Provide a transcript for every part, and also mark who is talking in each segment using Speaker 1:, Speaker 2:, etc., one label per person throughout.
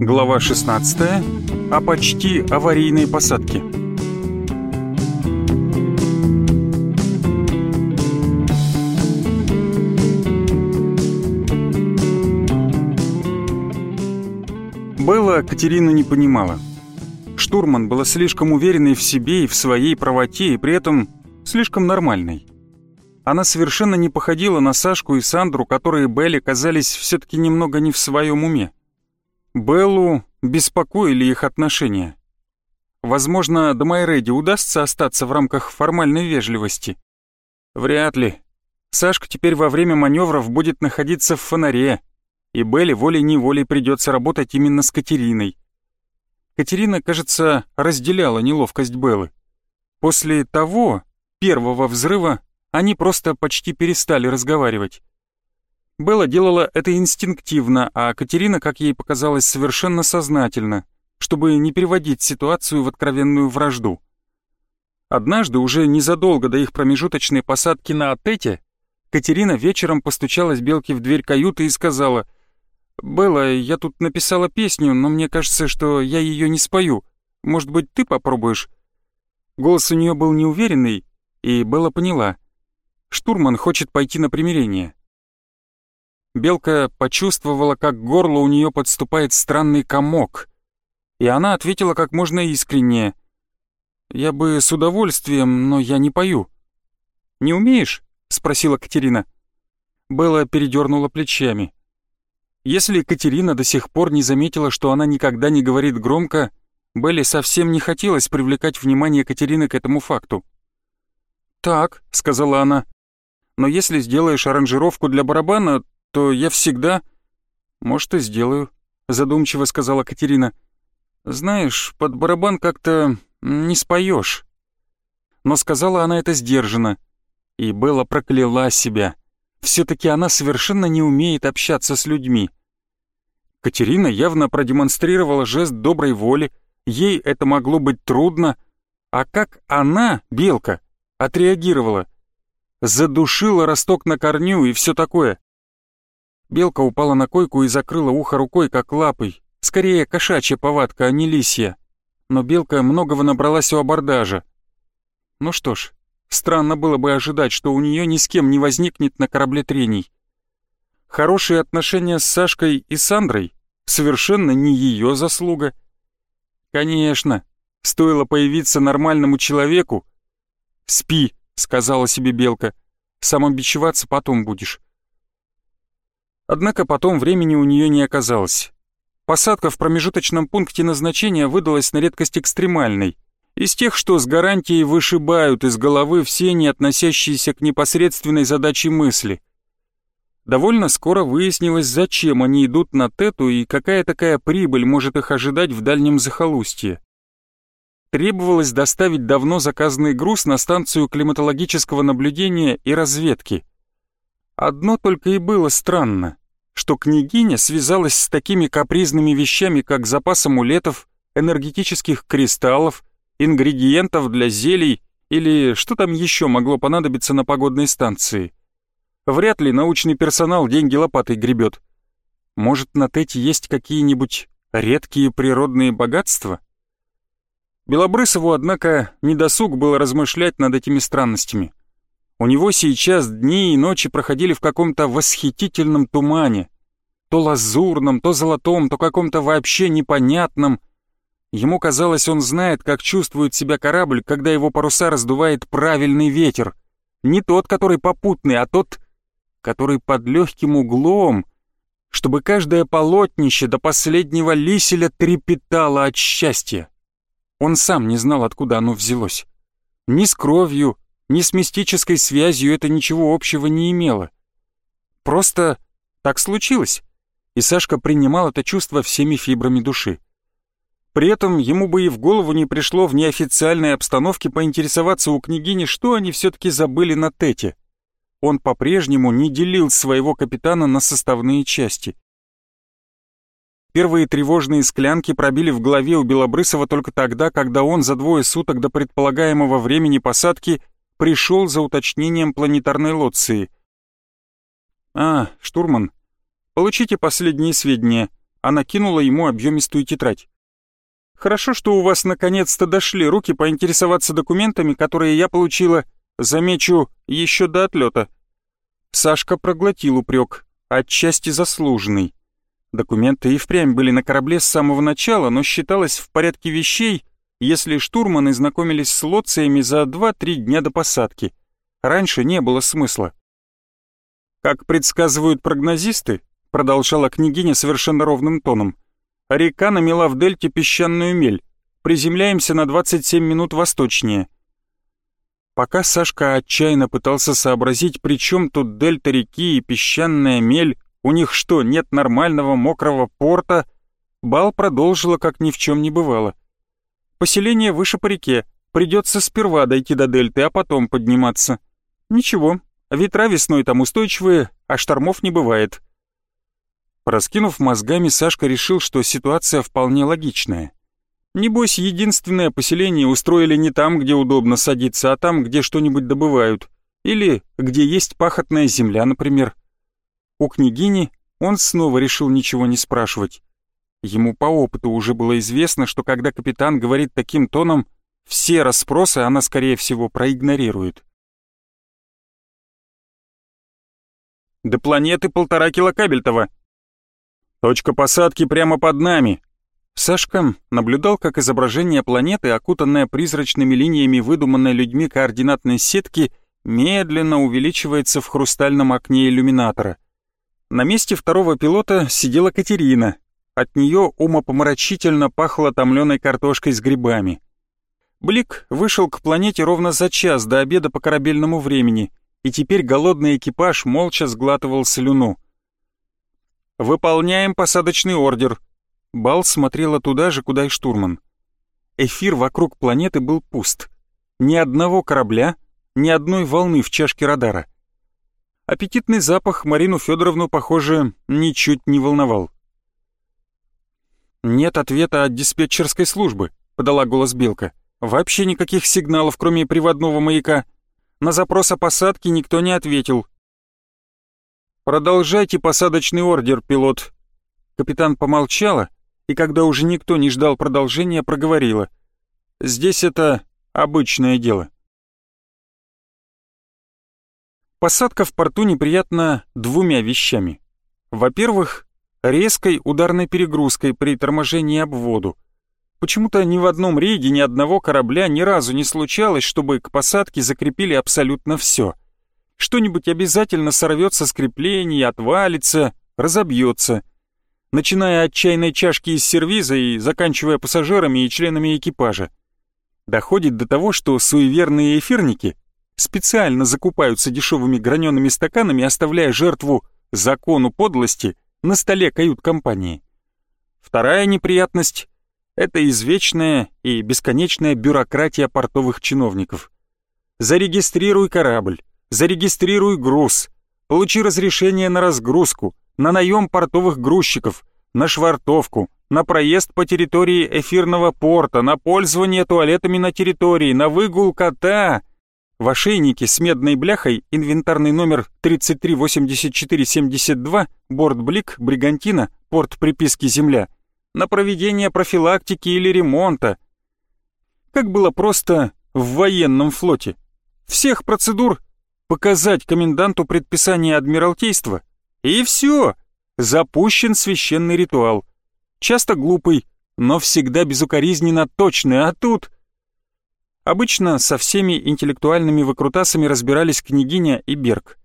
Speaker 1: Глава 16. О почти аварийной посадке. Белла Катерину не понимала. Штурман была слишком уверенной в себе и в своей правоте, и при этом слишком нормальной. Она совершенно не походила на Сашку и Сандру, которые Белле казались все-таки немного не в своем уме. Беллу беспокоили их отношения. Возможно, до Майреди удастся остаться в рамках формальной вежливости. Вряд ли. Сашка теперь во время маневров будет находиться в фонаре, и Белле волей-неволей придется работать именно с Катериной. Катерина, кажется, разделяла неловкость Беллы. После того, первого взрыва, они просто почти перестали разговаривать. Белла делала это инстинктивно, а Катерина, как ей показалось, совершенно сознательно, чтобы не переводить ситуацию в откровенную вражду. Однажды, уже незадолго до их промежуточной посадки на Атете, Катерина вечером постучалась Белке в дверь каюты и сказала, «Белла, я тут написала песню, но мне кажется, что я ее не спою. Может быть, ты попробуешь?» Голос у нее был неуверенный, и Белла поняла — Штурман хочет пойти на примирение. Белка почувствовала, как горло у нее подступает странный комок, и она ответила как можно искреннее. «Я бы с удовольствием, но я не пою». «Не умеешь?» — спросила Катерина. Белла передернула плечами. Если Катерина до сих пор не заметила, что она никогда не говорит громко, Белле совсем не хотелось привлекать внимание Катерины к этому факту. «Так», — сказала она, но если сделаешь аранжировку для барабана, то я всегда...» «Может, и сделаю», — задумчиво сказала Катерина. «Знаешь, под барабан как-то не споешь». Но сказала она это сдержанно, и Белла прокляла себя. Все-таки она совершенно не умеет общаться с людьми. Катерина явно продемонстрировала жест доброй воли, ей это могло быть трудно, а как она, Белка, отреагировала — задушила росток на корню и все такое. Белка упала на койку и закрыла ухо рукой, как лапой. Скорее, кошачья повадка, а не лисья. Но белка многого набралась у абордажа. Ну что ж, странно было бы ожидать, что у нее ни с кем не возникнет на корабле трений. Хорошие отношения с Сашкой и Сандрой совершенно не ее заслуга. Конечно, стоило появиться нормальному человеку. Спи, сказала себе Белка. Самобичеваться потом будешь. Однако потом времени у нее не оказалось. Посадка в промежуточном пункте назначения выдалась на редкость экстремальной. Из тех, что с гарантией вышибают из головы все не относящиеся к непосредственной задаче мысли. Довольно скоро выяснилось, зачем они идут на Тету и какая такая прибыль может их ожидать в дальнем захолустье требовалось доставить давно заказанный груз на станцию климатологического наблюдения и разведки. Одно только и было странно, что княгиня связалась с такими капризными вещами, как запас амулетов, энергетических кристаллов, ингредиентов для зелий или что там еще могло понадобиться на погодной станции. Вряд ли научный персонал деньги лопатой гребет. Может, на Тете есть какие-нибудь редкие природные богатства? Белобрысову, однако, недосуг было размышлять над этими странностями. У него сейчас дни и ночи проходили в каком-то восхитительном тумане. То лазурном, то золотом, то каком-то вообще непонятном. Ему казалось, он знает, как чувствует себя корабль, когда его паруса раздувает правильный ветер. Не тот, который попутный, а тот, который под легким углом, чтобы каждое полотнище до последнего лиселя трепетало от счастья. Он сам не знал, откуда оно взялось. Ни с кровью, ни с мистической связью это ничего общего не имело. Просто так случилось, и Сашка принимал это чувство всеми фибрами души. При этом ему бы и в голову не пришло в неофициальной обстановке поинтересоваться у княгини, что они все-таки забыли на Тете. Он по-прежнему не делил своего капитана на составные части. Первые тревожные склянки пробили в голове у Белобрысова только тогда, когда он за двое суток до предполагаемого времени посадки пришел за уточнением планетарной лоции. «А, штурман, получите последние сведения», она кинула ему объемистую тетрадь. «Хорошо, что у вас наконец-то дошли руки поинтересоваться документами, которые я получила, замечу, еще до отлета». Сашка проглотил упрек, отчасти заслуженный. Документы и впрямь были на корабле с самого начала, но считалось в порядке вещей, если штурманы знакомились с лоциями за 2-3 дня до посадки. Раньше не было смысла. Как предсказывают прогнозисты, продолжала княгиня совершенно ровным тоном, река намела в дельте песчаную мель. Приземляемся на 27 минут восточнее. Пока Сашка отчаянно пытался сообразить, при чем тут дельта реки и песчаная мель, у них что, нет нормального мокрого порта? Бал продолжила, как ни в чем не бывало. Поселение выше по реке, придется сперва дойти до дельты, а потом подниматься. Ничего, ветра весной там устойчивые, а штормов не бывает. Проскинув мозгами, Сашка решил, что ситуация вполне логичная. Небось, единственное поселение устроили не там, где удобно садиться, а там, где что-нибудь добывают. Или где есть пахотная земля, например. У княгини он снова решил ничего не спрашивать. Ему по опыту уже было известно, что когда капитан говорит таким тоном, все расспросы она, скорее всего, проигнорирует. «До планеты полтора килокабельтова. Точка посадки прямо под нами», Сашка наблюдал, как изображение планеты, окутанное призрачными линиями выдуманной людьми координатной сетки, медленно увеличивается в хрустальном окне иллюминатора. На месте второго пилота сидела Катерина. От нее умопомрачительно пахло томленой картошкой с грибами. Блик вышел к планете ровно за час до обеда по корабельному времени, и теперь голодный экипаж молча сглатывал слюну. «Выполняем посадочный ордер», Бал смотрела туда же, куда и штурман. Эфир вокруг планеты был пуст. Ни одного корабля, ни одной волны в чашке радара. Аппетитный запах Марину Федоровну, похоже, ничуть не волновал. «Нет ответа от диспетчерской службы», — подала голос Белка. «Вообще никаких сигналов, кроме приводного маяка. На запрос о посадке никто не ответил». «Продолжайте посадочный ордер, пилот». Капитан помолчала, и когда уже никто не ждал продолжения, проговорила. «Здесь это обычное дело». Посадка в порту неприятна двумя вещами. Во-первых, резкой ударной перегрузкой при торможении об воду. Почему-то ни в одном рейде ни одного корабля ни разу не случалось, чтобы к посадке закрепили абсолютно все. Что-нибудь обязательно сорвется с крепления, отвалится, разобьется — начиная от чайной чашки из сервиза и заканчивая пассажирами и членами экипажа. Доходит до того, что суеверные эфирники специально закупаются дешевыми гранеными стаканами, оставляя жертву закону подлости на столе кают-компании. Вторая неприятность — это извечная и бесконечная бюрократия портовых чиновников. Зарегистрируй корабль, зарегистрируй груз, получи разрешение на разгрузку — на наем портовых грузчиков, на швартовку, на проезд по территории эфирного порта, на пользование туалетами на территории, на выгул кота. В ошейнике с медной бляхой инвентарный номер 338472, борт Блик, Бригантина, порт приписки Земля, на проведение профилактики или ремонта. Как было просто в военном флоте. Всех процедур показать коменданту предписание Адмиралтейства и все, запущен священный ритуал. Часто глупый, но всегда безукоризненно точный, а тут... Обычно со всеми интеллектуальными выкрутасами разбирались княгиня и Берг.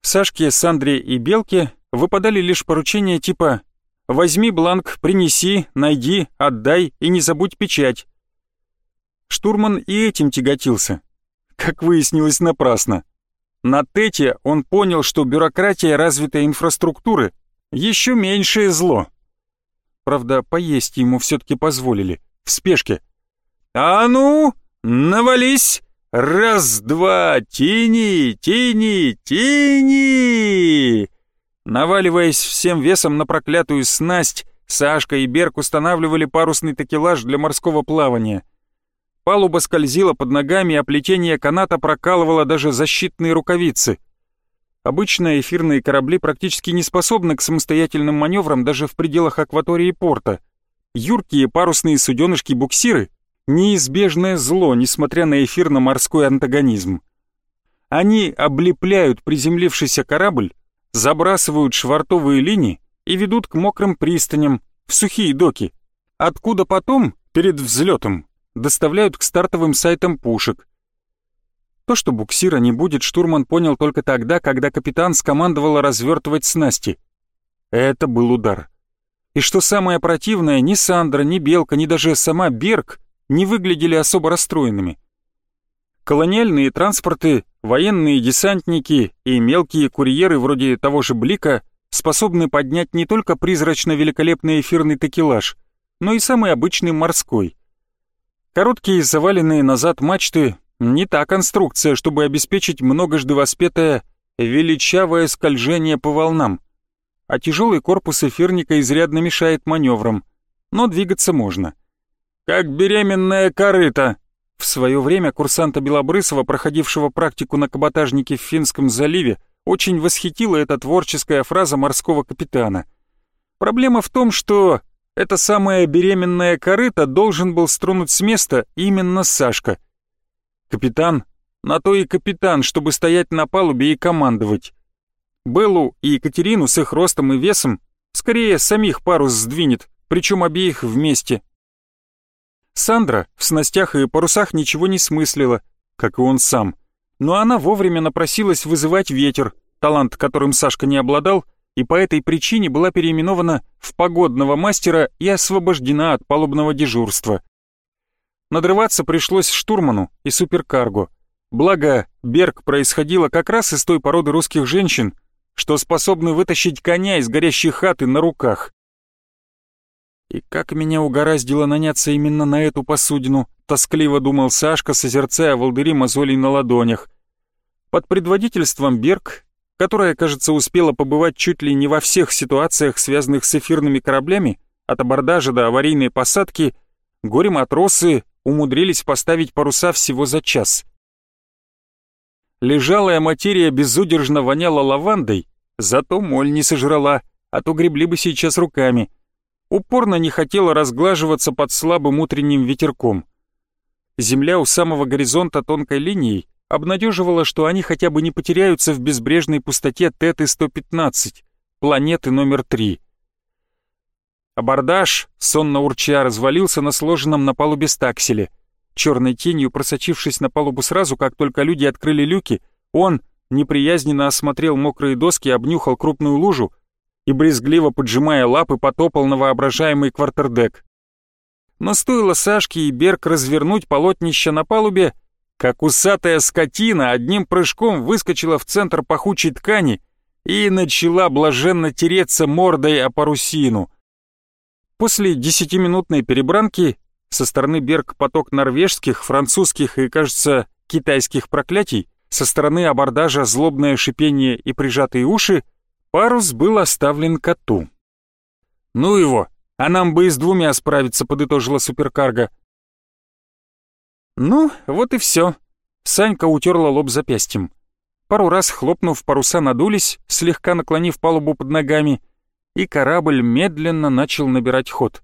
Speaker 1: Сашке, Сандре и Белке выпадали лишь поручения типа «Возьми бланк, принеси, найди, отдай и не забудь печать». Штурман и этим тяготился. Как выяснилось, напрасно. На ТЭТе он понял, что бюрократия развитой инфраструктуры — еще меньшее зло. Правда, поесть ему все-таки позволили, в спешке. «А ну, навались! Раз-два, тяни, тяни, тяни!» Наваливаясь всем весом на проклятую снасть, Сашка и Берг устанавливали парусный такелаж для морского плавания — Палуба скользила под ногами, а плетение каната прокалывало даже защитные рукавицы. Обычно эфирные корабли практически не способны к самостоятельным маневрам даже в пределах акватории порта. Юркие парусные суденышки-буксиры — неизбежное зло, несмотря на эфирно-морской антагонизм. Они облепляют приземлившийся корабль, забрасывают швартовые линии и ведут к мокрым пристаням, в сухие доки, откуда потом, перед взлетом, доставляют к стартовым сайтам пушек. То, что буксира не будет, штурман понял только тогда, когда капитан скомандовал развертывать снасти. Это был удар. И что самое противное, ни Сандра, ни Белка, ни даже сама Берг не выглядели особо расстроенными. Колониальные транспорты, военные десантники и мелкие курьеры вроде того же Блика способны поднять не только призрачно-великолепный эфирный такелаж, но и самый обычный морской. Короткие заваленные назад мачты — не та конструкция, чтобы обеспечить многожды воспетое величавое скольжение по волнам, а тяжелый корпус эфирника изрядно мешает маневрам, но двигаться можно. «Как беременная корыта!» В свое время курсанта Белобрысова, проходившего практику на каботажнике в Финском заливе, очень восхитила эта творческая фраза морского капитана. Проблема в том, что эта самая беременная корыта должен был струнуть с места именно Сашка. Капитан на то и капитан, чтобы стоять на палубе и командовать. Беллу и Екатерину с их ростом и весом скорее самих парус сдвинет, причем обеих вместе. Сандра в снастях и парусах ничего не смыслила, как и он сам но она вовремя напросилась вызывать ветер, талант которым Сашка не обладал, и по этой причине была переименована в погодного мастера и освобождена от палубного дежурства. Надрываться пришлось штурману и суперкарго. Благо, Берг происходила как раз из той породы русских женщин, что способны вытащить коня из горящей хаты на руках. И как меня угораздило наняться именно на эту посудину, тоскливо думал Сашка, созерцая волдыри мозолей на ладонях. Под предводительством Берг, которая, кажется, успела побывать чуть ли не во всех ситуациях, связанных с эфирными кораблями, от абордажа до аварийной посадки, горе-матросы умудрились поставить паруса всего за час. Лежалая материя безудержно воняла лавандой, зато моль не сожрала, а то гребли бы сейчас руками. Упорно не хотела разглаживаться под слабым утренним ветерком. Земля у самого горизонта тонкой линией обнадеживала, что они хотя бы не потеряются в безбрежной пустоте Теты-115, планеты номер 3. Абордаж, сонно урча, развалился на сложенном на палубе стакселе. Черной тенью просочившись на палубу сразу, как только люди открыли люки, он неприязненно осмотрел мокрые доски, обнюхал крупную лужу и, брезгливо поджимая лапы, потопал на воображаемый квартердек но стоило Сашке и Берг развернуть полотнище на палубе, как усатая скотина одним прыжком выскочила в центр пахучей ткани и начала блаженно тереться мордой о парусину. После десятиминутной перебранки со стороны Берг поток норвежских, французских и, кажется, китайских проклятий, со стороны абордажа злобное шипение и прижатые уши, парус был оставлен коту. «Ну его!» А нам бы и с двумя справиться, подытожила суперкарго. Ну, вот и все. Санька утерла лоб запястьем. Пару раз хлопнув, паруса надулись, слегка наклонив палубу под ногами, и корабль медленно начал набирать ход.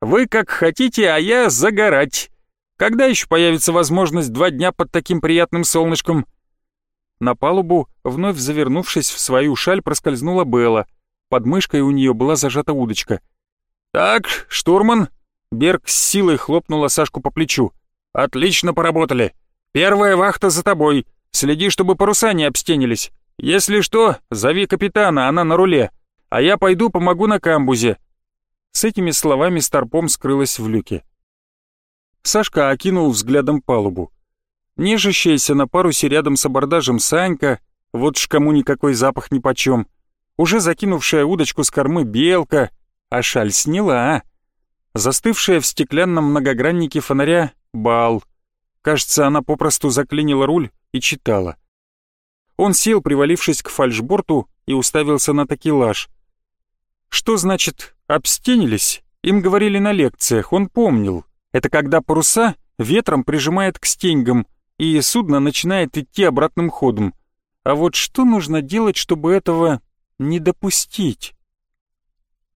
Speaker 1: «Вы как хотите, а я загорать. Когда еще появится возможность два дня под таким приятным солнышком?» На палубу, вновь завернувшись в свою шаль, проскользнула Белла. Под мышкой у нее была зажата удочка — «Так, штурман!» Берг с силой хлопнула Сашку по плечу. «Отлично поработали. Первая вахта за тобой. Следи, чтобы паруса не обстенились. Если что, зови капитана, она на руле. А я пойду помогу на камбузе». С этими словами Старпом скрылась в люке. Сашка окинул взглядом палубу. Нежащаяся на парусе рядом с абордажем Санька, вот ж кому никакой запах нипочем, уже закинувшая удочку с кормы белка — а шаль сняла. Застывшая в стеклянном многограннике фонаря бал. Кажется, она попросту заклинила руль и читала. Он сел, привалившись к фальшборту, и уставился на такелаж. Что значит «обстенились»? Им говорили на лекциях, он помнил. Это когда паруса ветром прижимает к стеньгам, и судно начинает идти обратным ходом. А вот что нужно делать, чтобы этого не допустить?